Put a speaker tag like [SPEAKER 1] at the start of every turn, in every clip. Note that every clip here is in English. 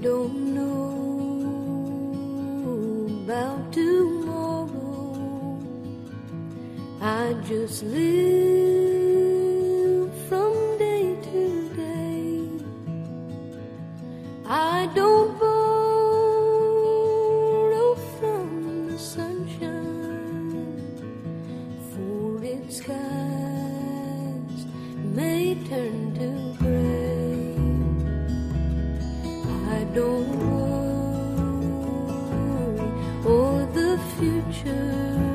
[SPEAKER 1] don't know about tomorrow. I just live. don't oh, the future.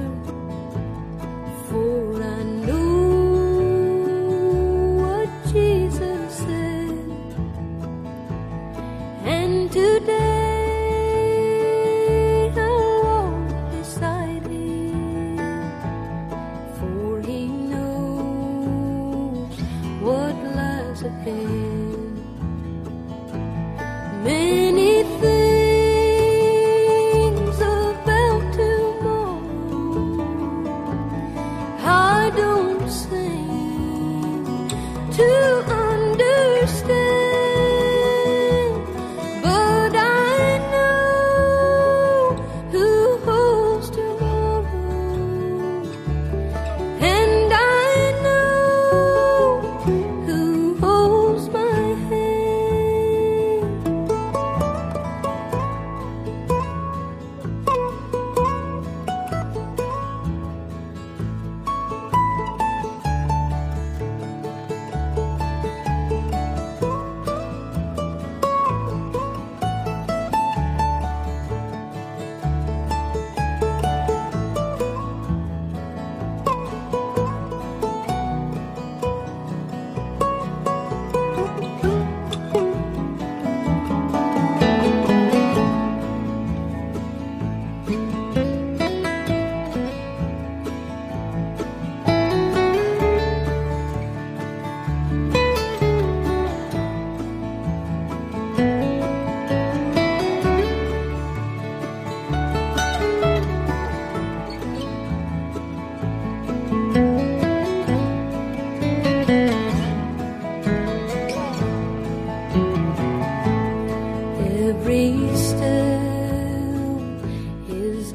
[SPEAKER 1] I don't say.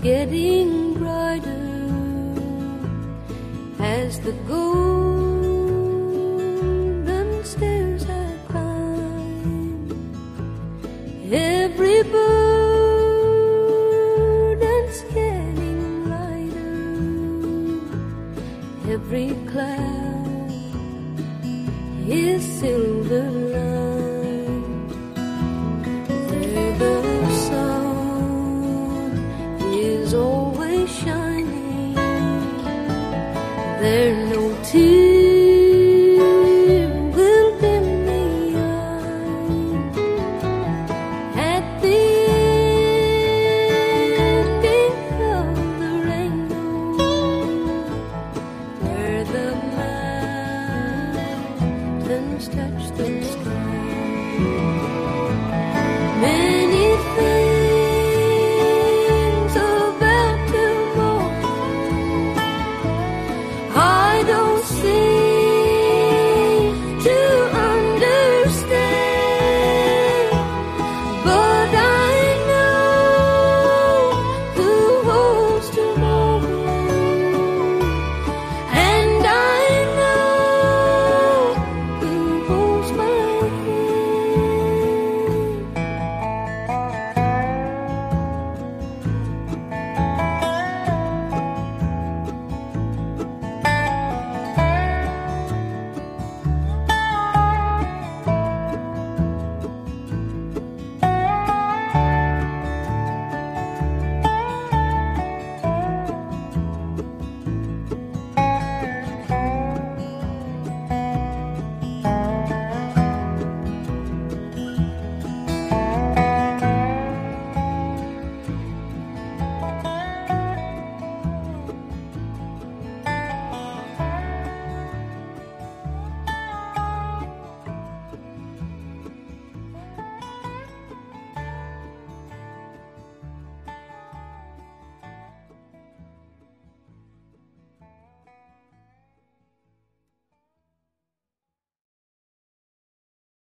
[SPEAKER 1] getting brighter as the golden stairs I climb. Every burden's getting lighter. Every cloud is silver light.